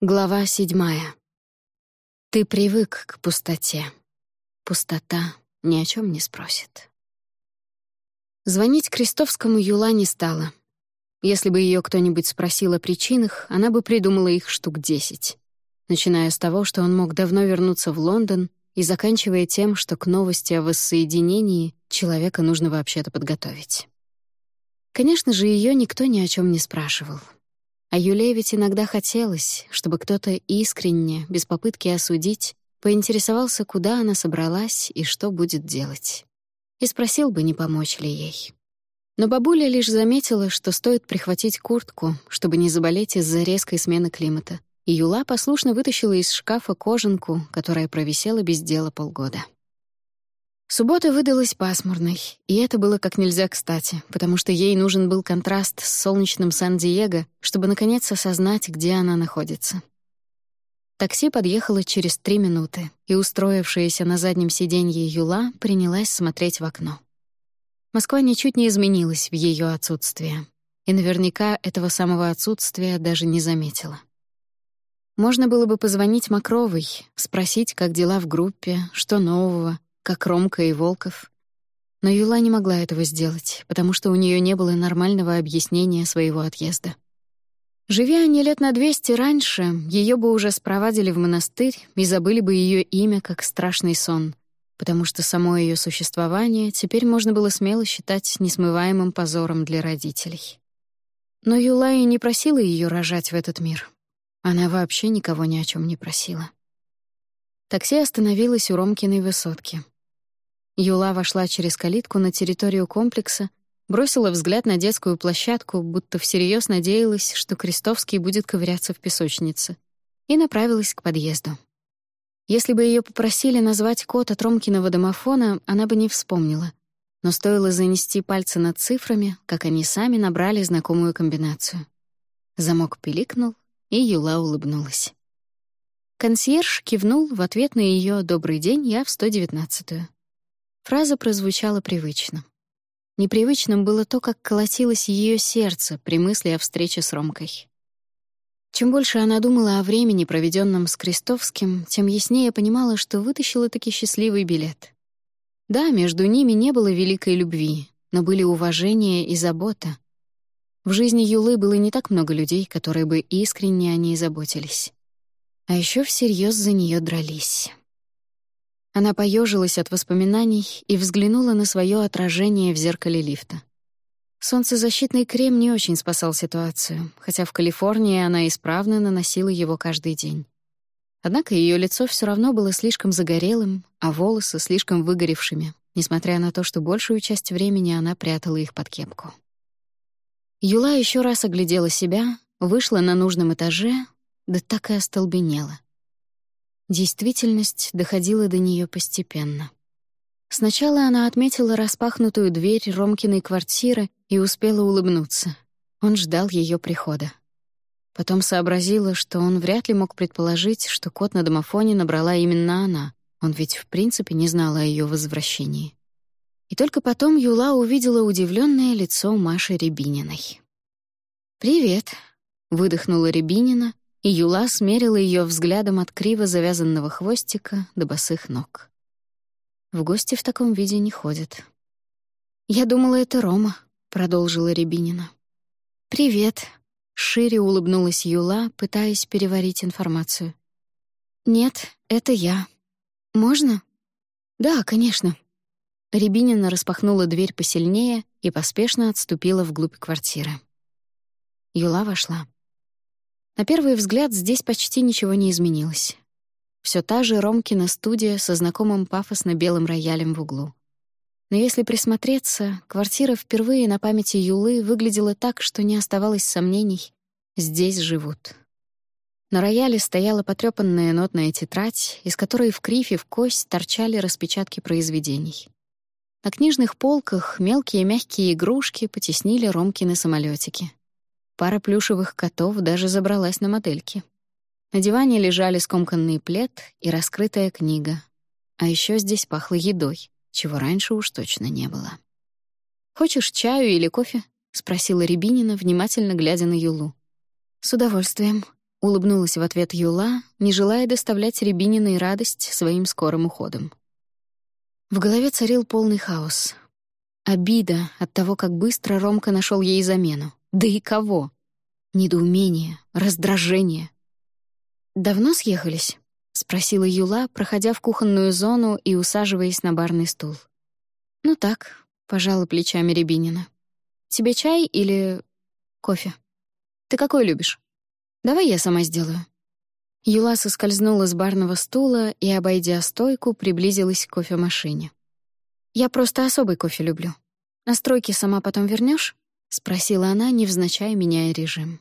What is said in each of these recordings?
Глава седьмая. Ты привык к пустоте. Пустота ни о чем не спросит. Звонить Крестовскому Юла не стала. Если бы ее кто-нибудь спросил о причинах, она бы придумала их штук десять. Начиная с того, что он мог давно вернуться в Лондон, и заканчивая тем, что к новости о воссоединении человека нужно вообще-то подготовить. Конечно же, ее никто ни о чем не спрашивал. А Юле ведь иногда хотелось, чтобы кто-то искренне, без попытки осудить, поинтересовался, куда она собралась и что будет делать. И спросил бы, не помочь ли ей. Но бабуля лишь заметила, что стоит прихватить куртку, чтобы не заболеть из-за резкой смены климата, и Юла послушно вытащила из шкафа кожанку, которая провисела без дела полгода. Суббота выдалась пасмурной, и это было как нельзя кстати, потому что ей нужен был контраст с солнечным Сан-Диего, чтобы наконец осознать, где она находится. Такси подъехало через три минуты, и устроившаяся на заднем сиденье Юла принялась смотреть в окно. Москва ничуть не изменилась в ее отсутствие, и наверняка этого самого отсутствия даже не заметила. Можно было бы позвонить Макровой, спросить, как дела в группе, что нового, как Ромка и Волков. Но Юла не могла этого сделать, потому что у нее не было нормального объяснения своего отъезда. Живя они лет на двести раньше, ее бы уже спровадили в монастырь и забыли бы ее имя как страшный сон, потому что само ее существование теперь можно было смело считать несмываемым позором для родителей. Но Юла и не просила ее рожать в этот мир. Она вообще никого ни о чем не просила. Такси остановилось у Ромкиной высотки. Юла вошла через калитку на территорию комплекса, бросила взгляд на детскую площадку, будто всерьез надеялась, что Крестовский будет ковыряться в песочнице, и направилась к подъезду. Если бы ее попросили назвать код от Ромкиного домофона, она бы не вспомнила. Но стоило занести пальцы над цифрами, как они сами набрали знакомую комбинацию. Замок пиликнул, и Юла улыбнулась. Консьерж кивнул в ответ на ее «Добрый день, я в 119-ю». Фраза прозвучала привычно. Непривычным было то, как колотилось ее сердце при мысли о встрече с Ромкой. Чем больше она думала о времени, проведенном с Крестовским, тем яснее понимала, что вытащила таки счастливый билет. Да, между ними не было великой любви, но были уважение и забота. В жизни Юлы было не так много людей, которые бы искренне о ней заботились. А еще всерьез за нее дрались. Она поежилась от воспоминаний и взглянула на свое отражение в зеркале лифта. Солнцезащитный крем не очень спасал ситуацию, хотя в Калифорнии она исправно наносила его каждый день. Однако ее лицо все равно было слишком загорелым, а волосы слишком выгоревшими, несмотря на то, что большую часть времени она прятала их под кепку. Юла еще раз оглядела себя, вышла на нужном этаже, да так и остолбенела. Действительность доходила до нее постепенно. Сначала она отметила распахнутую дверь Ромкиной квартиры и успела улыбнуться. Он ждал ее прихода. Потом сообразила, что он вряд ли мог предположить, что код на домофоне набрала именно она. Он ведь в принципе не знал о ее возвращении. И только потом Юла увидела удивленное лицо Маши Рябининой. «Привет», — выдохнула Рябинина и Юла смерила ее взглядом от криво завязанного хвостика до босых ног. В гости в таком виде не ходят. «Я думала, это Рома», — продолжила Рябинина. «Привет», — шире улыбнулась Юла, пытаясь переварить информацию. «Нет, это я. Можно?» «Да, конечно». Рябинина распахнула дверь посильнее и поспешно отступила вглубь квартиры. Юла вошла. На первый взгляд здесь почти ничего не изменилось. Все та же Ромкина студия со знакомым пафосно-белым роялем в углу. Но если присмотреться, квартира впервые на памяти Юлы выглядела так, что не оставалось сомнений — здесь живут. На рояле стояла потрёпанная нотная тетрадь, из которой в крифе в кость торчали распечатки произведений. На книжных полках мелкие мягкие игрушки потеснили Ромкины самолетики. Пара плюшевых котов даже забралась на модельки. На диване лежали скомканный плед и раскрытая книга. А еще здесь пахло едой, чего раньше уж точно не было. «Хочешь чаю или кофе?» — спросила Рябинина, внимательно глядя на Юлу. «С удовольствием», — улыбнулась в ответ Юла, не желая доставлять Рябининой радость своим скорым уходом. В голове царил полный хаос. Обида от того, как быстро Ромка нашел ей замену. Да и кого? Недоумение, раздражение. «Давно съехались?» — спросила Юла, проходя в кухонную зону и усаживаясь на барный стул. «Ну так», — пожала плечами Рябинина. «Тебе чай или кофе? Ты какой любишь? Давай я сама сделаю». Юла соскользнула с барного стула и, обойдя стойку, приблизилась к кофемашине. «Я просто особый кофе люблю. Настройки сама потом вернешь? Спросила она, невзначай меняя режим.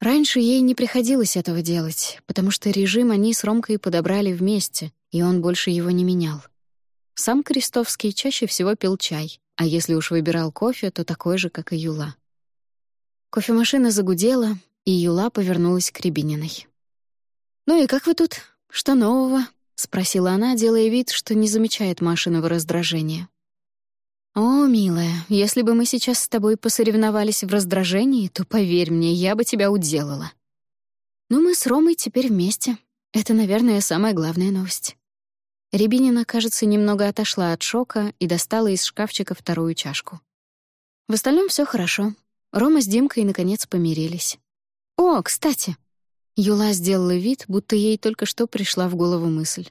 Раньше ей не приходилось этого делать, потому что режим они с Ромкой подобрали вместе, и он больше его не менял. Сам Крестовский чаще всего пил чай, а если уж выбирал кофе, то такой же, как и Юла. Кофемашина загудела, и Юла повернулась к Рябининой. «Ну и как вы тут? Что нового?» — спросила она, делая вид, что не замечает Машиного раздражения. «О, милая, если бы мы сейчас с тобой посоревновались в раздражении, то, поверь мне, я бы тебя уделала. Но мы с Ромой теперь вместе. Это, наверное, самая главная новость». Рябинина, кажется, немного отошла от шока и достала из шкафчика вторую чашку. В остальном все хорошо. Рома с Димкой, наконец, помирились. «О, кстати!» Юла сделала вид, будто ей только что пришла в голову мысль.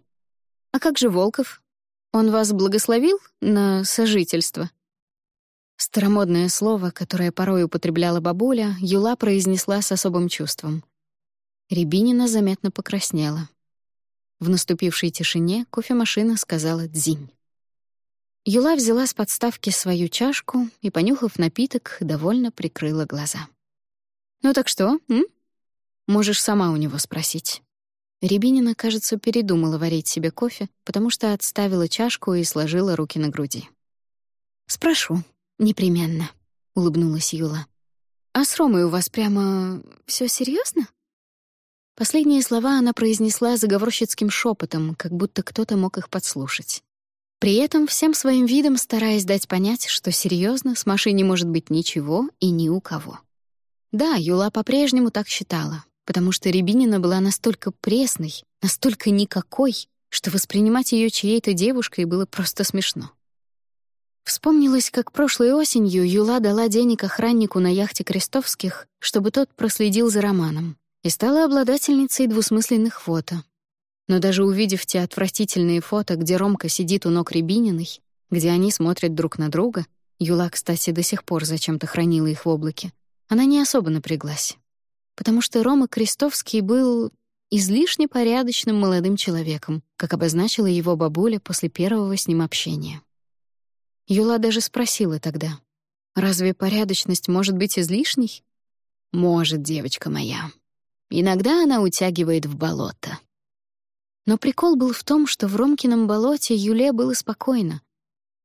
«А как же Волков? Он вас благословил на сожительство?» Старомодное слово, которое порой употребляла бабуля, Юла произнесла с особым чувством. Рябинина заметно покраснела. В наступившей тишине кофемашина сказала «дзинь». Юла взяла с подставки свою чашку и, понюхав напиток, довольно прикрыла глаза. «Ну так что, м? Можешь сама у него спросить». Рябинина, кажется, передумала варить себе кофе, потому что отставила чашку и сложила руки на груди. «Спрошу, непременно», — улыбнулась Юла. «А с Ромой у вас прямо все серьезно? Последние слова она произнесла заговорщицким шепотом, как будто кто-то мог их подслушать. При этом всем своим видом стараясь дать понять, что серьезно с Машей не может быть ничего и ни у кого. Да, Юла по-прежнему так считала, потому что Рябинина была настолько пресной, настолько никакой, что воспринимать ее чьей-то девушкой было просто смешно. Вспомнилось, как прошлой осенью Юла дала денег охраннику на яхте Крестовских, чтобы тот проследил за Романом, и стала обладательницей двусмысленных фото. Но даже увидев те отвратительные фото, где Ромка сидит у ног Рябининой, где они смотрят друг на друга, Юла, кстати, до сих пор зачем-то хранила их в облаке, она не особо напряглась потому что Рома Крестовский был излишне порядочным молодым человеком, как обозначила его бабуля после первого с ним общения. Юла даже спросила тогда, «Разве порядочность может быть излишней?» «Может, девочка моя. Иногда она утягивает в болото». Но прикол был в том, что в Ромкином болоте Юле было спокойно,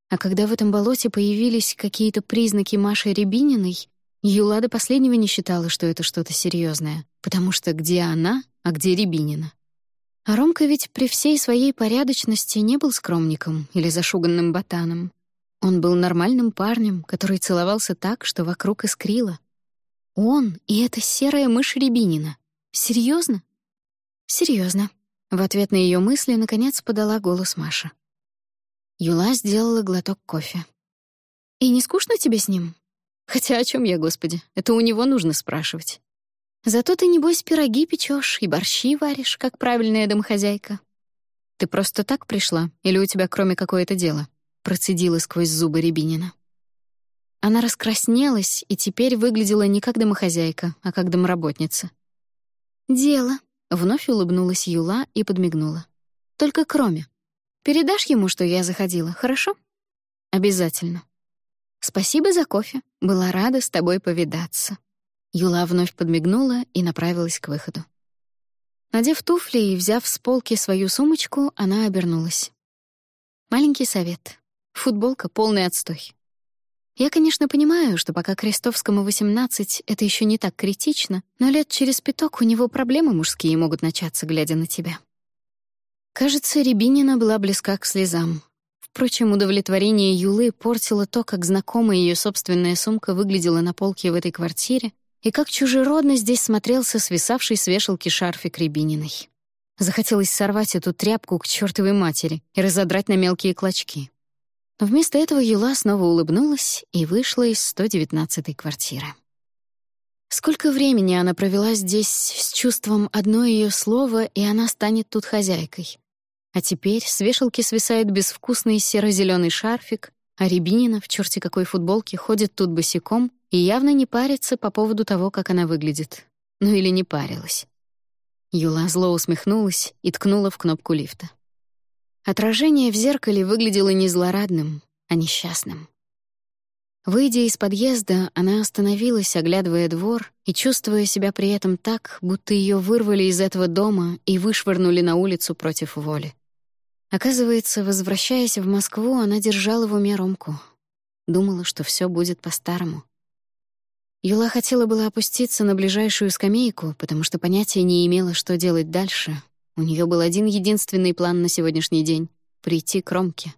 а когда в этом болоте появились какие-то признаки Маши Рябининой, Юла до последнего не считала, что это что-то серьезное, потому что где она, а где Рябинина? А Ромка ведь при всей своей порядочности не был скромником или зашуганным ботаном. Он был нормальным парнем, который целовался так, что вокруг искрило. Он и эта серая мышь Рябинина. Серьезно? Серьезно. В ответ на ее мысли наконец подала голос Маша. Юла сделала глоток кофе. «И не скучно тебе с ним?» Хотя о чем я, господи? Это у него нужно спрашивать. Зато ты, небось, пироги печешь и борщи варишь, как правильная домохозяйка. Ты просто так пришла? Или у тебя кроме какое-то дело? Процедила сквозь зубы Рябинина. Она раскраснелась и теперь выглядела не как домохозяйка, а как домработница. «Дело», — вновь улыбнулась Юла и подмигнула. «Только кроме. Передашь ему, что я заходила, хорошо?» «Обязательно», «Спасибо за кофе. Была рада с тобой повидаться». Юла вновь подмигнула и направилась к выходу. Надев туфли и взяв с полки свою сумочку, она обернулась. Маленький совет. Футболка — полный отстой. Я, конечно, понимаю, что пока Крестовскому 18, это еще не так критично, но лет через пяток у него проблемы мужские могут начаться, глядя на тебя. Кажется, Рябинина была близка к слезам. Впрочем, удовлетворение Юлы портило то, как знакомая ее собственная сумка выглядела на полке в этой квартире, И как чужеродно здесь смотрелся свисавший с вешалки шарфик Рябининой. Захотелось сорвать эту тряпку к чертовой матери и разодрать на мелкие клочки. Но вместо этого Юла снова улыбнулась и вышла из 119-й квартиры. Сколько времени она провела здесь с чувством одно ее слово, и она станет тут хозяйкой. А теперь с вешалки свисает безвкусный серо зеленый шарфик, а Рябинина в черте какой футболке ходит тут босиком и явно не парится по поводу того, как она выглядит. Ну или не парилась. Юла зло усмехнулась и ткнула в кнопку лифта. Отражение в зеркале выглядело не злорадным, а несчастным. Выйдя из подъезда, она остановилась, оглядывая двор и чувствуя себя при этом так, будто ее вырвали из этого дома и вышвырнули на улицу против воли. Оказывается, возвращаясь в Москву, она держала в уме Ромку. Думала, что все будет по-старому. Юла хотела было опуститься на ближайшую скамейку, потому что понятия не имела, что делать дальше. У нее был один единственный план на сегодняшний день — прийти к Ромке.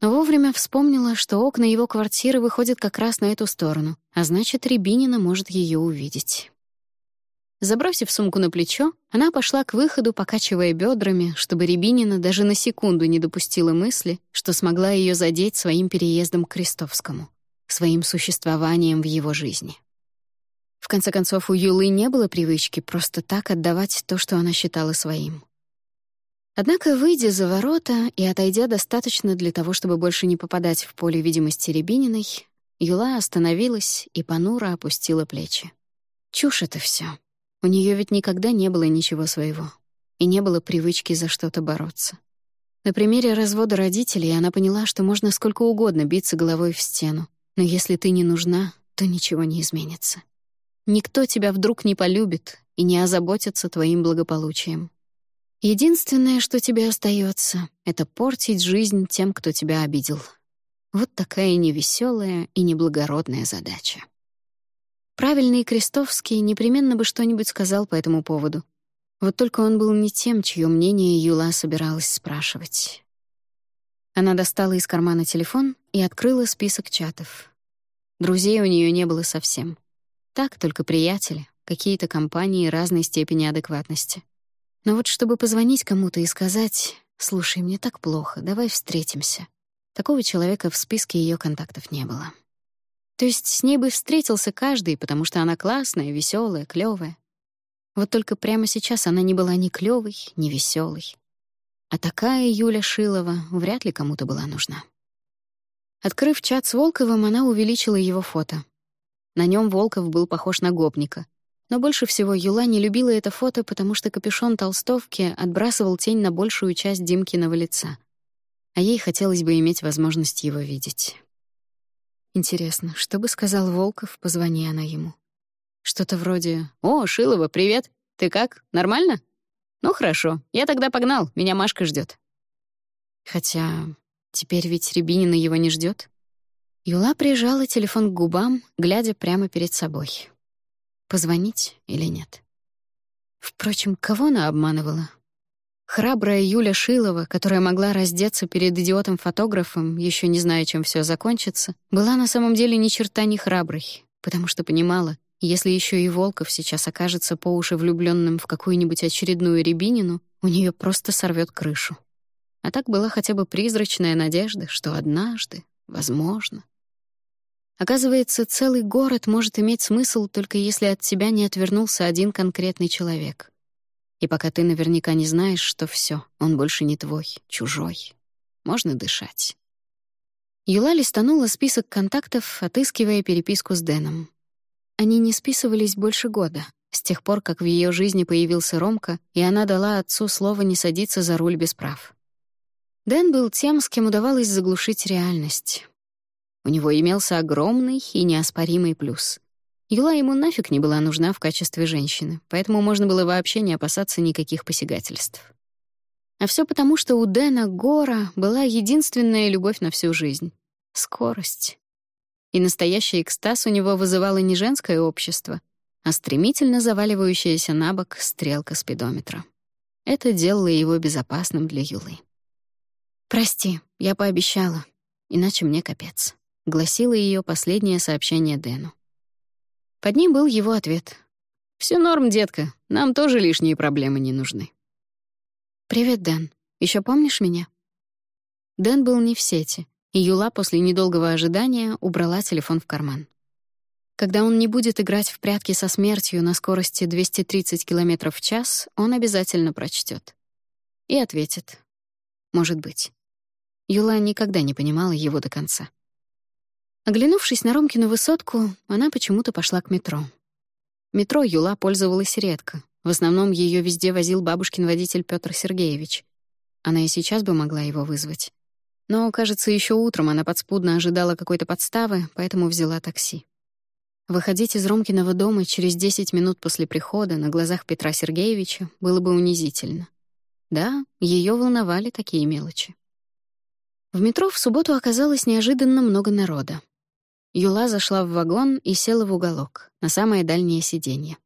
Но вовремя вспомнила, что окна его квартиры выходят как раз на эту сторону, а значит, Рябинина может ее увидеть. Забросив сумку на плечо, она пошла к выходу, покачивая бедрами, чтобы Рябинина даже на секунду не допустила мысли, что смогла ее задеть своим переездом к Крестовскому, своим существованием в его жизни. В конце концов, у Юлы не было привычки просто так отдавать то, что она считала своим. Однако, выйдя за ворота и отойдя достаточно для того, чтобы больше не попадать в поле видимости Рябининой, Юла остановилась и понуро опустила плечи. Чушь это все. У нее ведь никогда не было ничего своего. И не было привычки за что-то бороться. На примере развода родителей она поняла, что можно сколько угодно биться головой в стену, но если ты не нужна, то ничего не изменится. Никто тебя вдруг не полюбит и не озаботится твоим благополучием. Единственное, что тебе остается, это портить жизнь тем, кто тебя обидел. Вот такая невеселая и неблагородная задача. Правильный Крестовский непременно бы что-нибудь сказал по этому поводу. Вот только он был не тем, чье мнение Юла собиралась спрашивать. Она достала из кармана телефон и открыла список чатов. Друзей у нее не было совсем. Так, только приятели, какие-то компании разной степени адекватности. Но вот чтобы позвонить кому-то и сказать «Слушай, мне так плохо, давай встретимся», такого человека в списке ее контактов не было. То есть с ней бы встретился каждый, потому что она классная, веселая, клёвая. Вот только прямо сейчас она не была ни клёвой, ни веселой. А такая Юля Шилова вряд ли кому-то была нужна. Открыв чат с Волковым, она увеличила его фото. На нем Волков был похож на гопника, но больше всего Юла не любила это фото, потому что капюшон толстовки отбрасывал тень на большую часть Димкиного лица. А ей хотелось бы иметь возможность его видеть. Интересно, что бы сказал Волков, позвони она ему? Что-то вроде «О, Шилова, привет! Ты как, нормально?» «Ну хорошо, я тогда погнал, меня Машка ждет. Хотя теперь ведь Рябинина его не ждет. Юла прижала телефон к губам, глядя прямо перед собой. Позвонить или нет? Впрочем, кого она обманывала? Храбрая Юля Шилова, которая могла раздеться перед идиотом-фотографом, еще не зная, чем все закончится, была на самом деле ни черта не храброй, потому что понимала, если еще и Волков сейчас окажется по уши влюбленным в какую-нибудь очередную рябинину, у нее просто сорвет крышу. А так была хотя бы призрачная надежда, что однажды, возможно, Оказывается, целый город может иметь смысл только если от тебя не отвернулся один конкретный человек. И пока ты наверняка не знаешь, что все, он больше не твой, чужой, можно дышать. Юла листанула список контактов, отыскивая переписку с Дэном. Они не списывались больше года, с тех пор, как в ее жизни появился Ромка, и она дала отцу слово не садиться за руль без прав. Дэн был тем, с кем удавалось заглушить реальность. У него имелся огромный и неоспоримый плюс. Юла ему нафиг не была нужна в качестве женщины, поэтому можно было вообще не опасаться никаких посягательств. А все потому, что у Дэна Гора была единственная любовь на всю жизнь — скорость. И настоящий экстаз у него вызывало не женское общество, а стремительно заваливающаяся на бок стрелка спидометра. Это делало его безопасным для Юлы. «Прости, я пообещала, иначе мне капец» гласило ее последнее сообщение Дэну. Под ним был его ответ. «Все норм, детка, нам тоже лишние проблемы не нужны». «Привет, Дэн. Еще помнишь меня?» Дэн был не в сети, и Юла после недолгого ожидания убрала телефон в карман. Когда он не будет играть в прятки со смертью на скорости 230 км в час, он обязательно прочтет. И ответит. Может быть. Юла никогда не понимала его до конца. Оглянувшись на Ромкину высотку, она почему-то пошла к метро. Метро Юла пользовалась редко. В основном ее везде возил бабушкин водитель Петр Сергеевич. Она и сейчас бы могла его вызвать. Но, кажется, еще утром она подспудно ожидала какой-то подставы, поэтому взяла такси. Выходить из Ромкиного дома через 10 минут после прихода на глазах Петра Сергеевича было бы унизительно. Да, ее волновали такие мелочи. В метро в субботу оказалось неожиданно много народа. Юла зашла в вагон и села в уголок, на самое дальнее сиденье.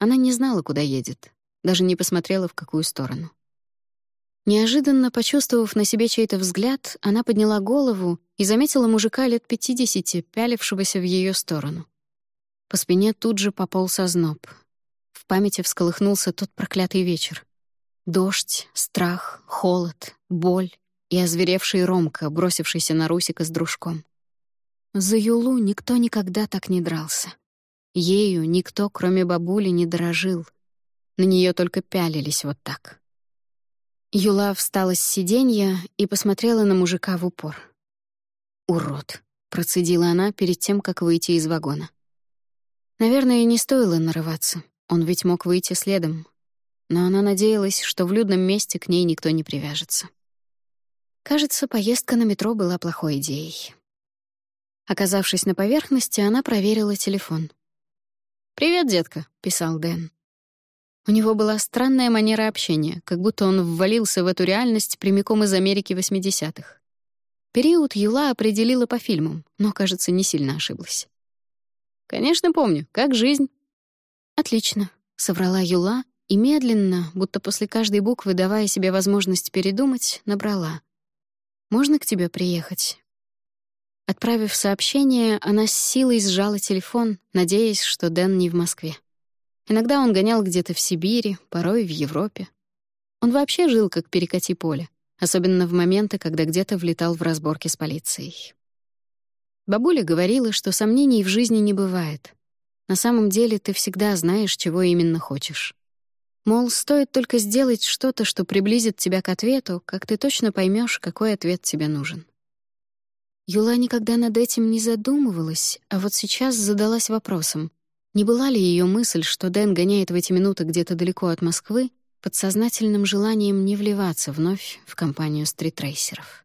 Она не знала, куда едет, даже не посмотрела, в какую сторону. Неожиданно почувствовав на себе чей-то взгляд, она подняла голову и заметила мужика лет пятидесяти, пялившегося в ее сторону. По спине тут же пополз озноб. В памяти всколыхнулся тот проклятый вечер. Дождь, страх, холод, боль и озверевший Ромка, бросившийся на Русика с дружком. За Юлу никто никогда так не дрался. Ею никто, кроме бабули, не дорожил. На нее только пялились вот так. Юла встала с сиденья и посмотрела на мужика в упор. «Урод», — процедила она перед тем, как выйти из вагона. Наверное, не стоило нарываться. Он ведь мог выйти следом. Но она надеялась, что в людном месте к ней никто не привяжется. Кажется, поездка на метро была плохой идеей. Оказавшись на поверхности, она проверила телефон. «Привет, детка», — писал Дэн. У него была странная манера общения, как будто он ввалился в эту реальность прямиком из Америки 80-х. Период Юла определила по фильмам, но, кажется, не сильно ошиблась. «Конечно помню. Как жизнь?» «Отлично», — соврала Юла и медленно, будто после каждой буквы давая себе возможность передумать, набрала. «Можно к тебе приехать?» Отправив сообщение, она с силой сжала телефон, надеясь, что Дэн не в Москве. Иногда он гонял где-то в Сибири, порой в Европе. Он вообще жил как перекати поле, особенно в моменты, когда где-то влетал в разборки с полицией. Бабуля говорила, что сомнений в жизни не бывает. На самом деле ты всегда знаешь, чего именно хочешь. Мол, стоит только сделать что-то, что приблизит тебя к ответу, как ты точно поймешь, какой ответ тебе нужен. Юла никогда над этим не задумывалась, а вот сейчас задалась вопросом, не была ли ее мысль, что Дэн гоняет в эти минуты где-то далеко от Москвы, подсознательным желанием не вливаться вновь в компанию стритрейсеров.